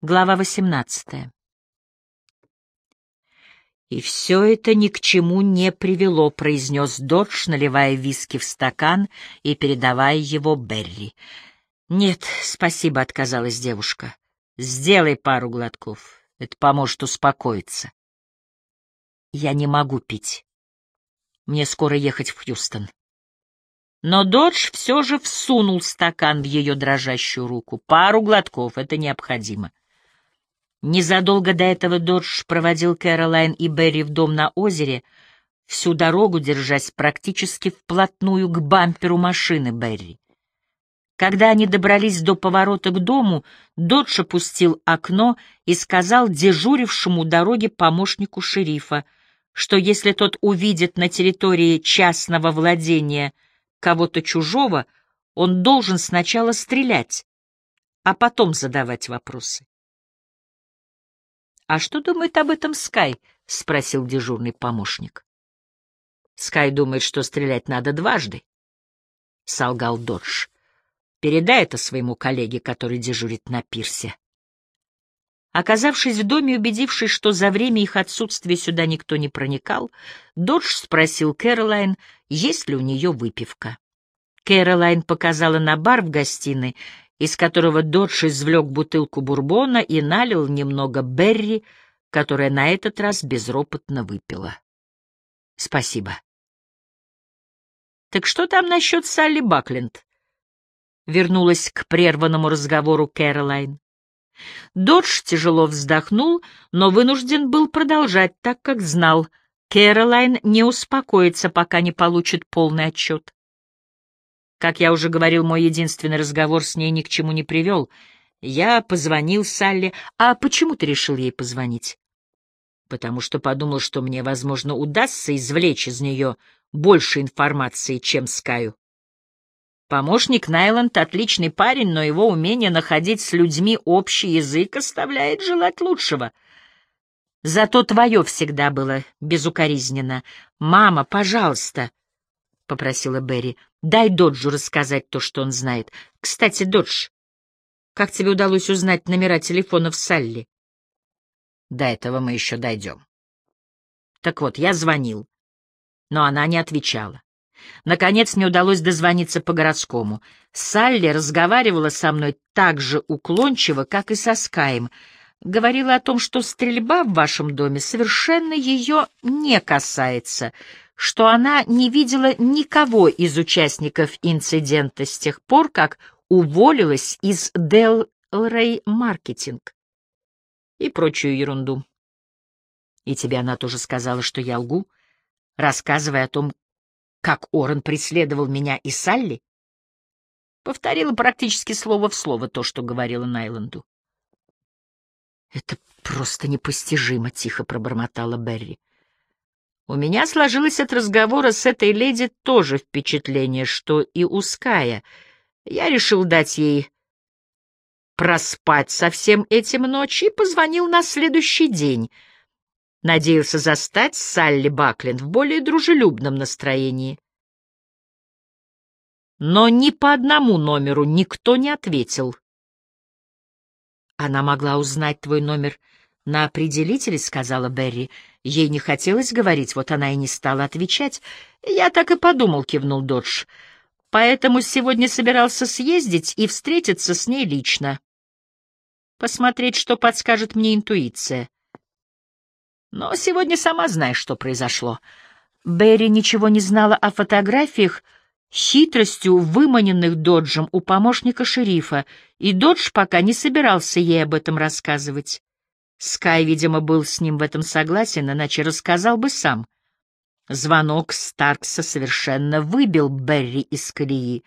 Глава 18. «И все это ни к чему не привело», — произнес Додж, наливая виски в стакан и передавая его Берри. «Нет, спасибо», — отказалась девушка. «Сделай пару глотков. Это поможет успокоиться». «Я не могу пить. Мне скоро ехать в Хьюстон». Но Додж все же всунул стакан в ее дрожащую руку. «Пару глотков, это необходимо». Незадолго до этого Додж проводил Кэролайн и Берри в дом на озере, всю дорогу держась практически вплотную к бамперу машины Берри. Когда они добрались до поворота к дому, Додж опустил окно и сказал дежурившему дороге помощнику шерифа, что если тот увидит на территории частного владения кого-то чужого, он должен сначала стрелять, а потом задавать вопросы. «А что думает об этом Скай?» — спросил дежурный помощник. «Скай думает, что стрелять надо дважды», — солгал Додж. «Передай это своему коллеге, который дежурит на пирсе». Оказавшись в доме, убедившись, что за время их отсутствия сюда никто не проникал, Додж спросил Кэролайн, есть ли у нее выпивка. Кэролайн показала на бар в гостиной из которого Додж извлек бутылку бурбона и налил немного Берри, которая на этот раз безропотно выпила. «Спасибо». «Так что там насчет Салли Бакленд?» Вернулась к прерванному разговору Кэролайн. Додж тяжело вздохнул, но вынужден был продолжать, так как знал, Кэролайн не успокоится, пока не получит полный отчет. Как я уже говорил, мой единственный разговор с ней ни к чему не привел. Я позвонил Салли. А почему ты решил ей позвонить? Потому что подумал, что мне, возможно, удастся извлечь из нее больше информации, чем Скаю. Помощник Найланд — отличный парень, но его умение находить с людьми общий язык оставляет желать лучшего. Зато твое всегда было безукоризненно. «Мама, пожалуйста», — попросила Берри, Дай Доджу рассказать то, что он знает. Кстати, Додж, как тебе удалось узнать номера телефонов Салли? До этого мы еще дойдем. Так вот, я звонил, но она не отвечала. Наконец мне удалось дозвониться по городскому. Салли разговаривала со мной так же уклончиво, как и со Скаем. Говорила о том, что стрельба в вашем доме совершенно ее не касается, что она не видела никого из участников инцидента с тех пор, как уволилась из Делрей Маркетинг и прочую ерунду. И тебе она тоже сказала, что я лгу, рассказывая о том, как Орен преследовал меня и Салли? Повторила практически слово в слово то, что говорила Найланду. «Это просто непостижимо», — тихо пробормотала Берри. У меня сложилось от разговора с этой леди тоже впечатление, что и узкая. Я решил дать ей проспать со всем этим ночи и позвонил на следующий день. Надеялся застать Салли Бакленд в более дружелюбном настроении. Но ни по одному номеру никто не ответил. Она могла узнать твой номер на определителе, — сказала Берри. Ей не хотелось говорить, вот она и не стала отвечать. Я так и подумал, — кивнул Додж. Поэтому сегодня собирался съездить и встретиться с ней лично. Посмотреть, что подскажет мне интуиция. Но сегодня сама знаешь, что произошло. Берри ничего не знала о фотографиях, хитростью, выманенных Доджем у помощника шерифа, и Додж пока не собирался ей об этом рассказывать. Скай, видимо, был с ним в этом согласен, иначе рассказал бы сам. Звонок Старкса совершенно выбил Берри из колеи,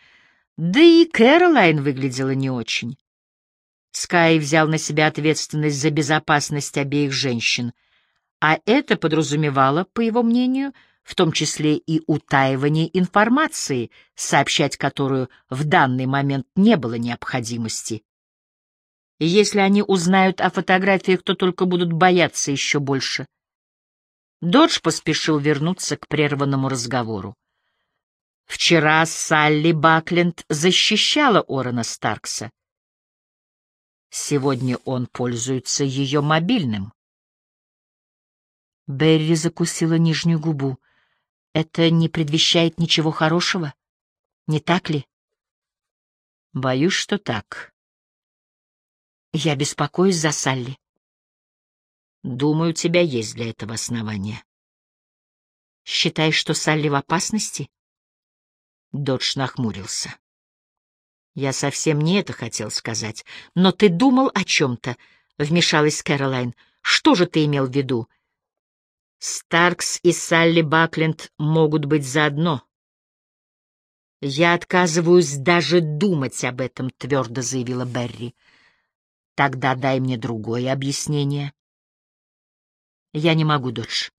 да и Кэролайн выглядела не очень. Скай взял на себя ответственность за безопасность обеих женщин, а это подразумевало, по его мнению, в том числе и утаивание информации, сообщать которую в данный момент не было необходимости. Если они узнают о фотографиях, то только будут бояться еще больше. Додж поспешил вернуться к прерванному разговору. Вчера Салли Бакленд защищала Орена Старкса. Сегодня он пользуется ее мобильным. Берри закусила нижнюю губу. Это не предвещает ничего хорошего, не так ли? Боюсь, что так. Я беспокоюсь за Салли. Думаю, у тебя есть для этого основания. Считаешь, что Салли в опасности? Додж нахмурился. Я совсем не это хотел сказать. Но ты думал о чем-то, — вмешалась Кэролайн. Что же ты имел в виду? Старкс и Салли Бакленд могут быть заодно. Я отказываюсь даже думать об этом, — твердо заявила Берри. Тогда дай мне другое объяснение. Я не могу, Додж.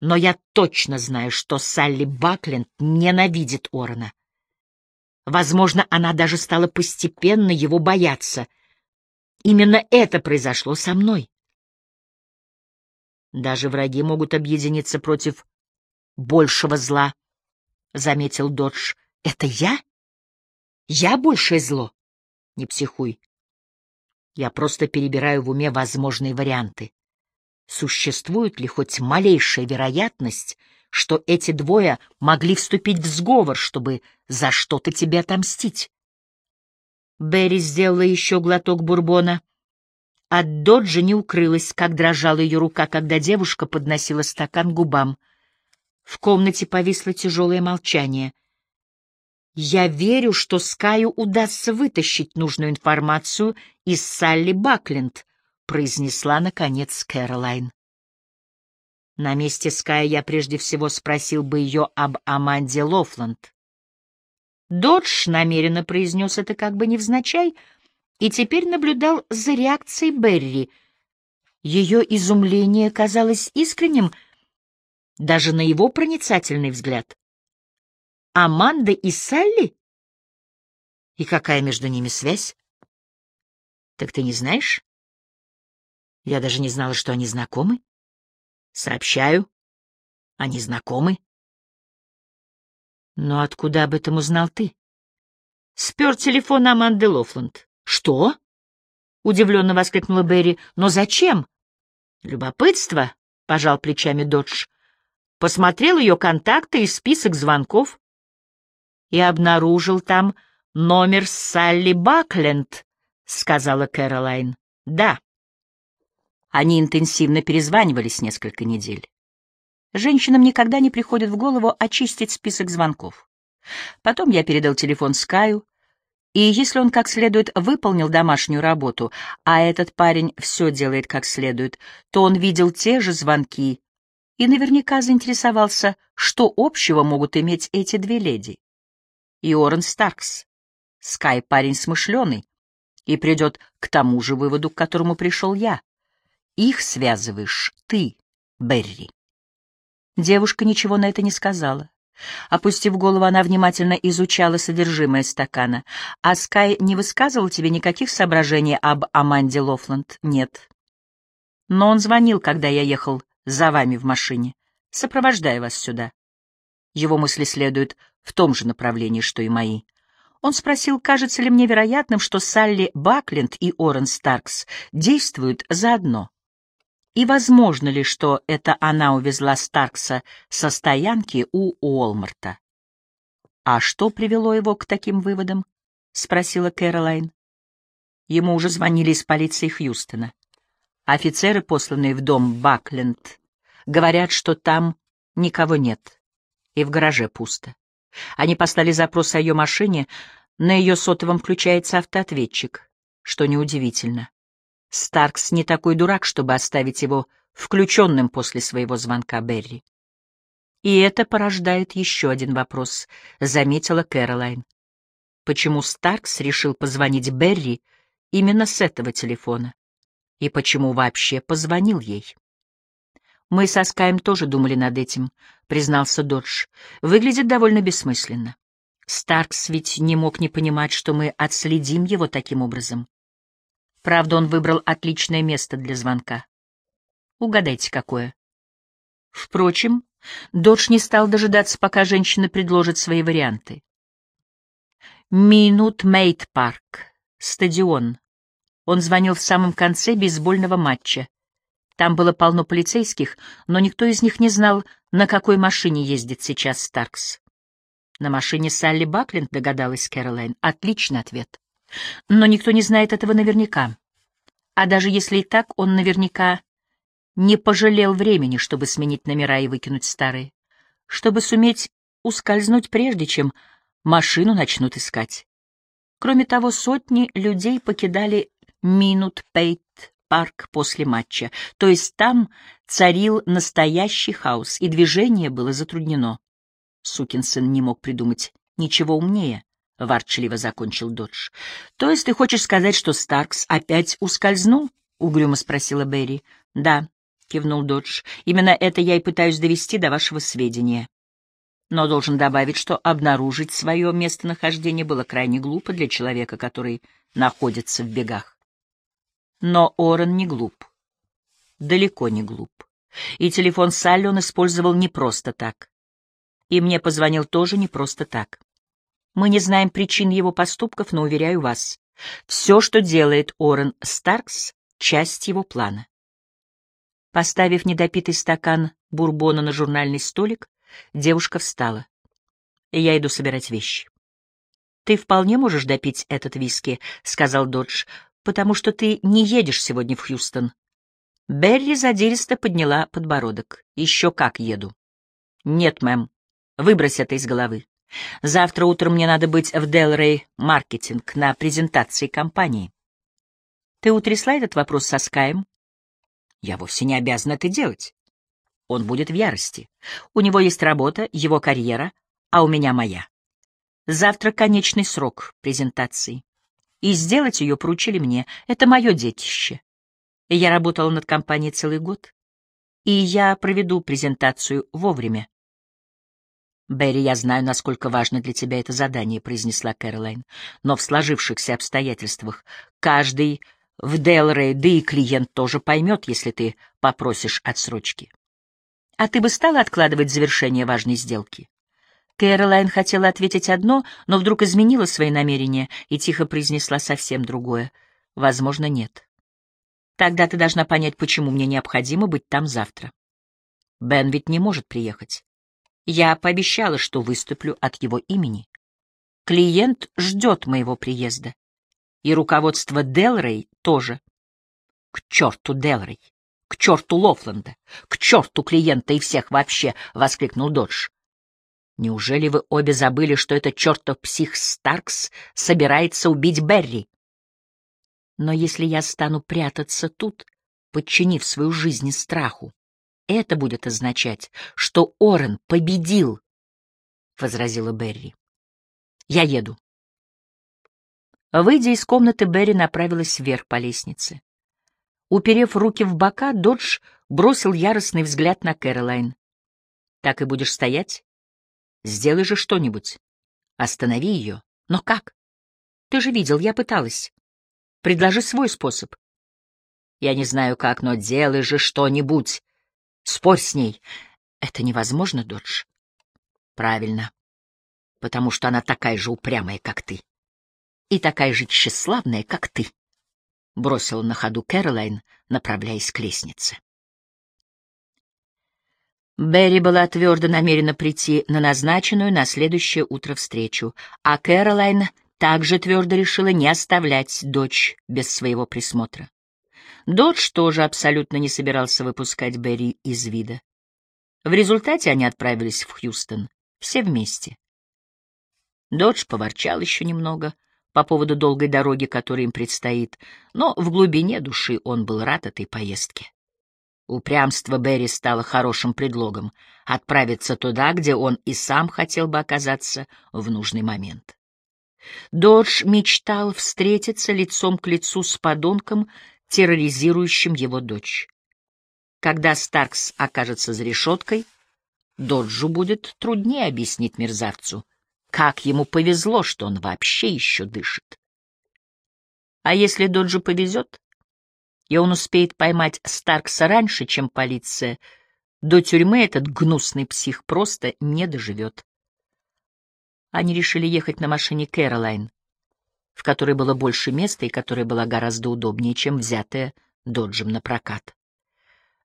Но я точно знаю, что Салли Бакленд ненавидит Орона. Возможно, она даже стала постепенно его бояться. Именно это произошло со мной. Даже враги могут объединиться против большего зла, — заметил Додж. — Это я? Я большее зло? Не психуй. Я просто перебираю в уме возможные варианты. Существует ли хоть малейшая вероятность, что эти двое могли вступить в сговор, чтобы за что-то тебе отомстить? Берри сделала еще глоток бурбона. От Доджа не укрылась, как дрожала ее рука, когда девушка подносила стакан губам. В комнате повисло тяжелое молчание. «Я верю, что Скаю удастся вытащить нужную информацию из Салли Бакленд», — произнесла, наконец, Кэролайн. На месте Ская я прежде всего спросил бы ее об Аманде Лофланд. Додж намеренно произнес это как бы невзначай и теперь наблюдал за реакцией Берри. Ее изумление казалось искренним, даже на его проницательный взгляд. Аманда и Салли? И какая между ними связь? Так ты не знаешь? Я даже не знала, что они знакомы. Сообщаю. Они знакомы. Но откуда об этом узнал ты? Спер телефон Аманды Лофланд. Что? Удивленно воскликнула Берри. Но зачем? Любопытство, пожал плечами Додж. Посмотрел ее контакты и список звонков и обнаружил там номер Салли Бакленд, сказала Кэролайн. Да. Они интенсивно перезванивались несколько недель. Женщинам никогда не приходит в голову очистить список звонков. Потом я передал телефон Скаю, и если он как следует выполнил домашнюю работу, а этот парень все делает как следует, то он видел те же звонки и наверняка заинтересовался, что общего могут иметь эти две леди. И Орен Старкс. Скай парень смышленый и придет к тому же выводу, к которому пришел я. Их связываешь ты, Берри. Девушка ничего на это не сказала. Опустив голову, она внимательно изучала содержимое стакана. «А Скай не высказывал тебе никаких соображений об Аманде Лофланд?» «Нет». «Но он звонил, когда я ехал за вами в машине, сопровождая вас сюда. Его мысли следуют в том же направлении, что и мои. Он спросил, кажется ли мне вероятным, что Салли Бакленд и Орен Старкс действуют заодно. И возможно ли, что это она увезла Старкса со стоянки у Уолмарта? «А что привело его к таким выводам?» — спросила Кэролайн. Ему уже звонили из полиции Хьюстона. Офицеры, посланные в дом Бакленд, говорят, что там никого нет, и в гараже пусто. Они послали запрос о ее машине, на ее сотовом включается автоответчик, что неудивительно. Старкс не такой дурак, чтобы оставить его включенным после своего звонка Берри. И это порождает еще один вопрос, заметила Кэролайн. Почему Старкс решил позвонить Берри именно с этого телефона? И почему вообще позвонил ей? Мы со Скаем тоже думали над этим, признался Додж. Выглядит довольно бессмысленно. Старкс ведь не мог не понимать, что мы отследим его таким образом. Правда, он выбрал отличное место для звонка. Угадайте, какое. Впрочем, Додж не стал дожидаться, пока женщина предложит свои варианты. Минут Мейт Парк, стадион, Он звонил в самом конце бейсбольного матча. Там было полно полицейских, но никто из них не знал, на какой машине ездит сейчас Старкс. На машине Салли Бакленд, догадалась Кэролайн. Отличный ответ. Но никто не знает этого наверняка. А даже если и так, он наверняка не пожалел времени, чтобы сменить номера и выкинуть старые, чтобы суметь ускользнуть прежде, чем машину начнут искать. Кроме того, сотни людей покидали Минут Пейт парк после матча, то есть там царил настоящий хаос, и движение было затруднено. Сукин сын не мог придумать ничего умнее, — ворчливо закончил Додж. — То есть ты хочешь сказать, что Старкс опять ускользнул? — угрюмо спросила Берри. — Да, — кивнул Додж, — именно это я и пытаюсь довести до вашего сведения. Но должен добавить, что обнаружить свое местонахождение было крайне глупо для человека, который находится в бегах. Но Орен не глуп. Далеко не глуп. И телефон Салли он использовал не просто так. И мне позвонил тоже не просто так. Мы не знаем причин его поступков, но, уверяю вас, все, что делает Орен Старкс, — часть его плана. Поставив недопитый стакан бурбона на журнальный столик, девушка встала. «Я иду собирать вещи». «Ты вполне можешь допить этот виски», — сказал Додж, «потому что ты не едешь сегодня в Хьюстон». Берри задиристо подняла подбородок. «Еще как еду». «Нет, мэм, Выбрось это из головы. Завтра утром мне надо быть в Делрей маркетинг на презентации компании. Ты утрясла этот вопрос со Скаем? Я вовсе не обязан это делать. Он будет в ярости. У него есть работа, его карьера, а у меня моя. Завтра конечный срок презентации. И сделать ее поручили мне. Это мое детище. Я работала над компанией целый год. И я проведу презентацию вовремя. «Берри, я знаю, насколько важно для тебя это задание», — произнесла Кэролайн. «Но в сложившихся обстоятельствах каждый в Делрей, да и клиент тоже поймет, если ты попросишь отсрочки». «А ты бы стала откладывать завершение важной сделки?» Кэролайн хотела ответить одно, но вдруг изменила свои намерения и тихо произнесла совсем другое. «Возможно, нет. Тогда ты должна понять, почему мне необходимо быть там завтра. Бен ведь не может приехать. Я пообещала, что выступлю от его имени. Клиент ждет моего приезда. И руководство Делрей тоже. К черту Делрей! К черту Лофленда! К черту клиента и всех вообще! — воскликнул Додж. Неужели вы обе забыли, что этот чертов псих Старкс собирается убить Берри? Но если я стану прятаться тут, подчинив свою жизнь страху, это будет означать, что Орен победил, — возразила Берри. Я еду. Выйдя из комнаты, Берри направилась вверх по лестнице. Уперев руки в бока, Додж бросил яростный взгляд на Кэролайн. «Так и будешь стоять? Сделай же что-нибудь. Останови ее. Но как? Ты же видел, я пыталась. Предложи свой способ. Я не знаю как, но делай же что-нибудь. Спорь с ней. Это невозможно, Додж. Правильно. Потому что она такая же упрямая, как ты. И такая же тщеславная, как ты. Бросила на ходу Кэролайн, направляясь к лестнице. Берри была твердо намерена прийти на назначенную на следующее утро встречу, а Кэролайн также твердо решила не оставлять дочь без своего присмотра. Додж тоже абсолютно не собирался выпускать Берри из вида. В результате они отправились в Хьюстон, все вместе. Додж поворчал еще немного по поводу долгой дороги, которая им предстоит, но в глубине души он был рад этой поездке. Упрямство Берри стало хорошим предлогом отправиться туда, где он и сам хотел бы оказаться в нужный момент. Додж мечтал встретиться лицом к лицу с подонком, терроризирующим его дочь. Когда Старкс окажется за решеткой, Доджу будет труднее объяснить мерзавцу, как ему повезло, что он вообще еще дышит. А если Доджу повезет, и он успеет поймать Старкса раньше, чем полиция, до тюрьмы этот гнусный псих просто не доживет. Они решили ехать на машине Кэролайн. в которой было больше места и которая была гораздо удобнее, чем взятая Доджем на прокат.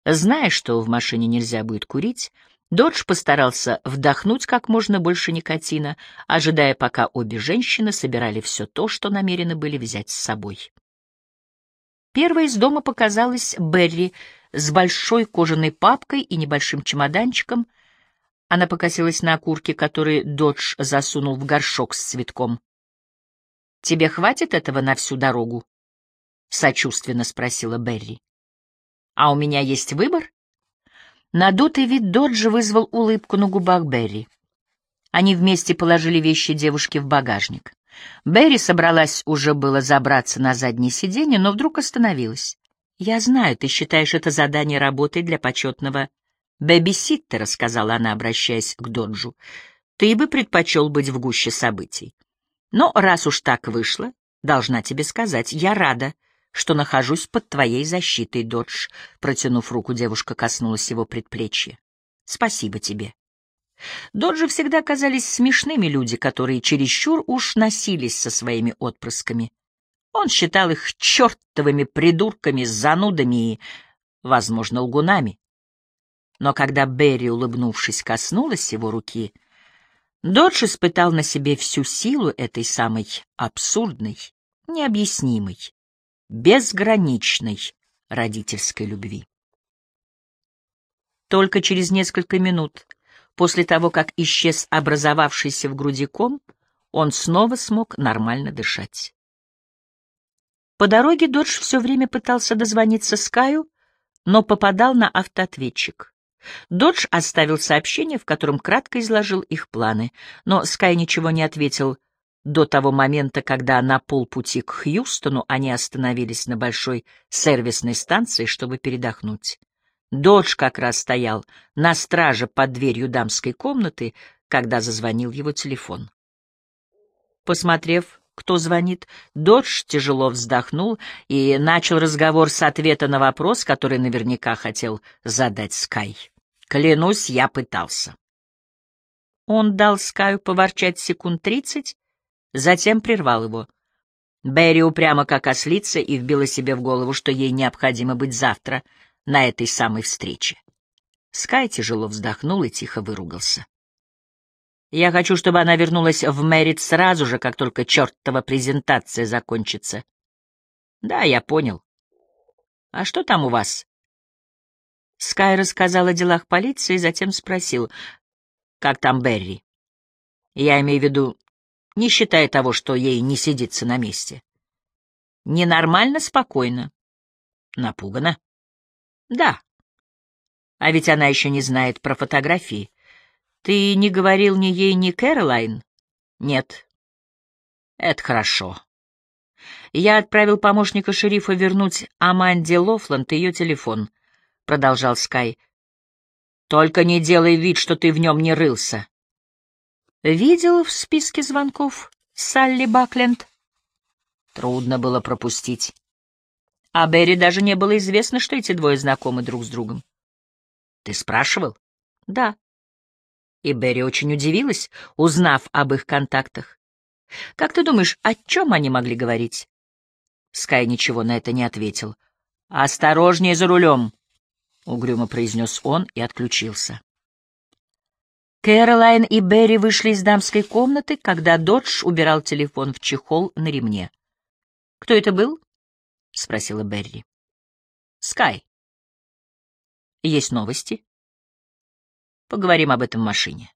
Зная, что в машине нельзя будет курить, Додж постарался вдохнуть как можно больше никотина, ожидая, пока обе женщины собирали все то, что намерены были взять с собой. Первой из дома показалась Берри с большой кожаной папкой и небольшим чемоданчиком. Она покосилась на окурки, которые Додж засунул в горшок с цветком. — Тебе хватит этого на всю дорогу? — сочувственно спросила Берри. — А у меня есть выбор? Надутый вид Доджа вызвал улыбку на губах Берри. Они вместе положили вещи девушки в багажник. Берри собралась уже было забраться на заднее сиденье, но вдруг остановилась. «Я знаю, ты считаешь это задание работой для почетного бэби-ситтера», — сказала она, обращаясь к Доджу. «Ты бы предпочел быть в гуще событий. Но раз уж так вышло, должна тебе сказать, я рада, что нахожусь под твоей защитой, Додж. Протянув руку, девушка коснулась его предплечья. Спасибо тебе. Доджи всегда казались смешными люди, которые чересчур уж носились со своими отпрысками. Он считал их чертовыми придурками, занудами и, возможно, лгунами. Но когда Берри, улыбнувшись, коснулась его руки, Додж испытал на себе всю силу этой самой абсурдной, необъяснимой, безграничной родительской любви. Только через несколько минут после того, как исчез образовавшийся в груди ком, он снова смог нормально дышать. По дороге Додж все время пытался дозвониться Скаю, но попадал на автоответчик. Додж оставил сообщение, в котором кратко изложил их планы, но Скай ничего не ответил до того момента, когда на полпути к Хьюстону они остановились на большой сервисной станции, чтобы передохнуть. Додж как раз стоял на страже под дверью дамской комнаты, когда зазвонил его телефон. Посмотрев, кто звонит, Додж тяжело вздохнул и начал разговор с ответа на вопрос, который наверняка хотел задать Скай. «Клянусь, я пытался». Он дал Скаю поворчать секунд тридцать, Затем прервал его. Берри упрямо как ослица и вбила себе в голову, что ей необходимо быть завтра на этой самой встрече. Скай тяжело вздохнул и тихо выругался. «Я хочу, чтобы она вернулась в Мэрит сразу же, как только чертова презентация закончится». «Да, я понял. А что там у вас?» Скай рассказал о делах полиции, затем спросил, «Как там Берри?» «Я имею в виду, не считая того, что ей не сидится на месте. Ненормально спокойно. Напугана? Да. А ведь она еще не знает про фотографии. Ты не говорил ни ей, ни Кэролайн? Нет. Это хорошо. Я отправил помощника шерифа вернуть Аманде Лофланд ее телефон, — продолжал Скай. Только не делай вид, что ты в нем не рылся. Видел в списке звонков Салли Бакленд? Трудно было пропустить. А Берри даже не было известно, что эти двое знакомы друг с другом. Ты спрашивал? Да. И Берри очень удивилась, узнав об их контактах. Как ты думаешь, о чем они могли говорить? Скай ничего на это не ответил. «Осторожнее за рулем!» — угрюмо произнес он и отключился. Кэролайн и Берри вышли из дамской комнаты, когда Додж убирал телефон в чехол на ремне. «Кто это был?» — спросила Берри. «Скай». «Есть новости?» «Поговорим об этом в машине».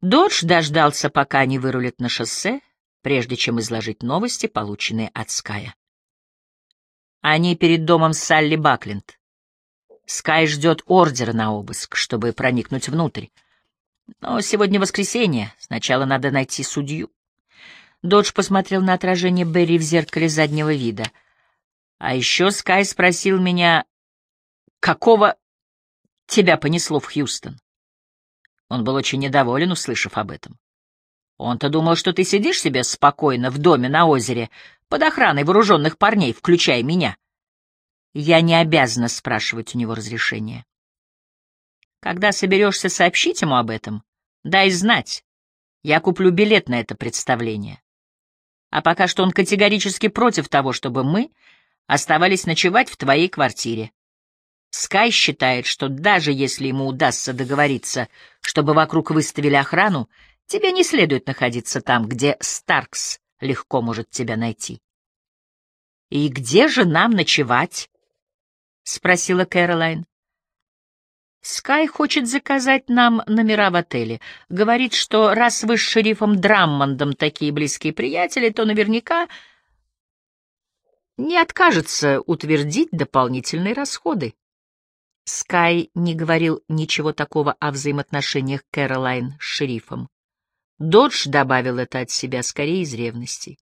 Додж дождался, пока они вырулят на шоссе, прежде чем изложить новости, полученные от Ская. Они перед домом Салли Бакленд. Скай ждет ордера на обыск, чтобы проникнуть внутрь. Но сегодня воскресенье, сначала надо найти судью. Додж посмотрел на отражение Берри в зеркале заднего вида. А еще Скай спросил меня, какого тебя понесло в Хьюстон? Он был очень недоволен, услышав об этом. Он-то думал, что ты сидишь себе спокойно в доме на озере под охраной вооруженных парней, включая меня. Я не обязана спрашивать у него разрешения. Когда соберешься сообщить ему об этом, дай знать. Я куплю билет на это представление. А пока что он категорически против того, чтобы мы оставались ночевать в твоей квартире. Скай считает, что даже если ему удастся договориться, чтобы вокруг выставили охрану, тебе не следует находиться там, где Старкс легко может тебя найти. «И где же нам ночевать?» — спросила Кэролайн. Скай хочет заказать нам номера в отеле. Говорит, что раз вы с шерифом Драммондом такие близкие приятели, то наверняка не откажется утвердить дополнительные расходы. Скай не говорил ничего такого о взаимоотношениях Кэролайн с шерифом. Додж добавил это от себя скорее из ревности.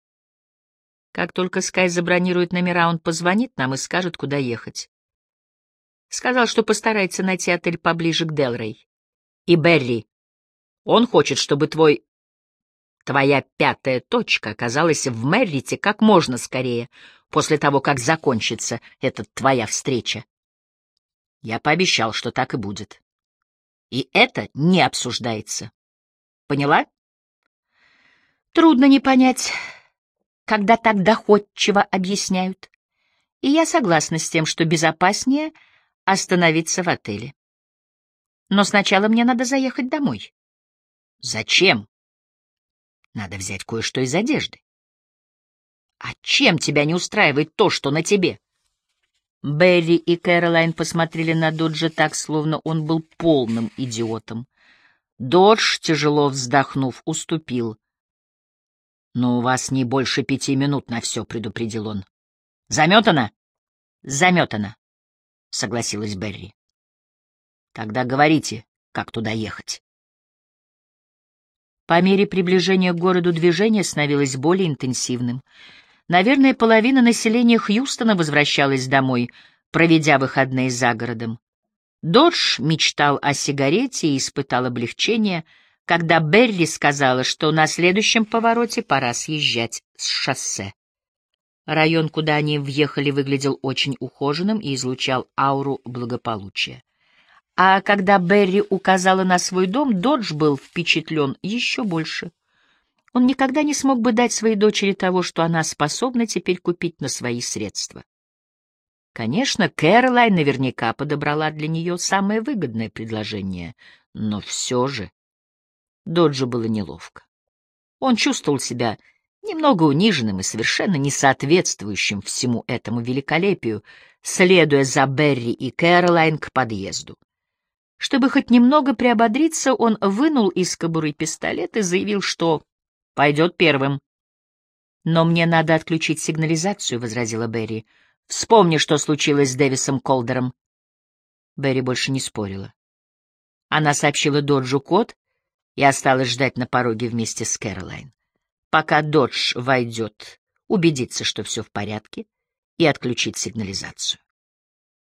Как только Скай забронирует номера, он позвонит нам и скажет, куда ехать. Сказал, что постарается найти отель поближе к Делрей. И Берри, он хочет, чтобы твой... Твоя пятая точка оказалась в Меррите как можно скорее, после того, как закончится эта твоя встреча. Я пообещал, что так и будет. И это не обсуждается. Поняла? Трудно не понять, когда так доходчиво объясняют. И я согласна с тем, что безопаснее — остановиться в отеле. Но сначала мне надо заехать домой. Зачем? Надо взять кое-что из одежды. А чем тебя не устраивает то, что на тебе? Берри и Кэролайн посмотрели на Доджа так, словно он был полным идиотом. Додж, тяжело вздохнув, уступил. «Но у вас не больше пяти минут на все», — предупредил он. «Заметано?» «Заметано», — согласилась Берри. «Тогда говорите, как туда ехать». По мере приближения к городу движение становилось более интенсивным. Наверное, половина населения Хьюстона возвращалась домой, проведя выходные за городом. Додж мечтал о сигарете и испытал облегчение, когда Берри сказала, что на следующем повороте пора съезжать с шоссе. Район, куда они въехали, выглядел очень ухоженным и излучал ауру благополучия. А когда Берри указала на свой дом, Додж был впечатлен еще больше. Он никогда не смог бы дать своей дочери того, что она способна теперь купить на свои средства. Конечно, Кэролайн наверняка подобрала для нее самое выгодное предложение, но все же Доджу было неловко. Он чувствовал себя немного униженным и совершенно не соответствующим всему этому великолепию, следуя за Берри и Кэролайн к подъезду. Чтобы хоть немного приободриться, он вынул из кобуры пистолет и заявил, что пойдет первым. «Но мне надо отключить сигнализацию», — возразила Берри. «Вспомни, что случилось с Дэвисом Колдером». Берри больше не спорила. Она сообщила Доджу код и осталась ждать на пороге вместе с Кэролайн пока Додж войдет, убедиться, что все в порядке, и отключить сигнализацию.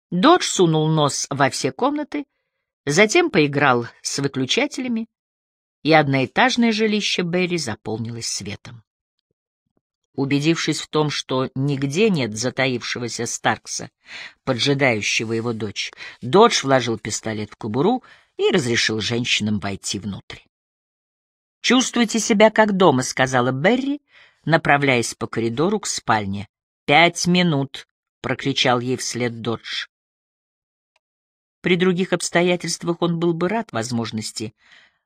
Додж сунул нос во все комнаты, затем поиграл с выключателями, и одноэтажное жилище Берри заполнилось светом. Убедившись в том, что нигде нет затаившегося Старкса, поджидающего его дочь, Додж вложил пистолет в кобуру и разрешил женщинам войти внутрь. «Чувствуйте себя как дома», — сказала Берри, направляясь по коридору к спальне. «Пять минут», — прокричал ей вслед Додж. При других обстоятельствах он был бы рад возможности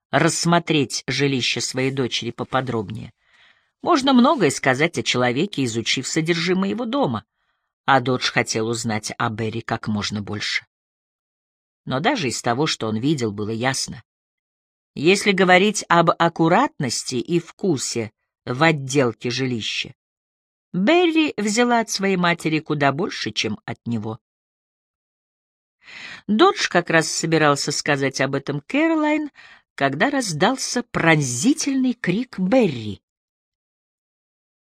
рассмотреть жилище своей дочери поподробнее. Можно многое сказать о человеке, изучив содержимое его дома, а Додж хотел узнать о Берри как можно больше. Но даже из того, что он видел, было ясно. Если говорить об аккуратности и вкусе в отделке жилища, Берри взяла от своей матери куда больше, чем от него. Додж как раз собирался сказать об этом Кэролайн, когда раздался пронзительный крик Берри.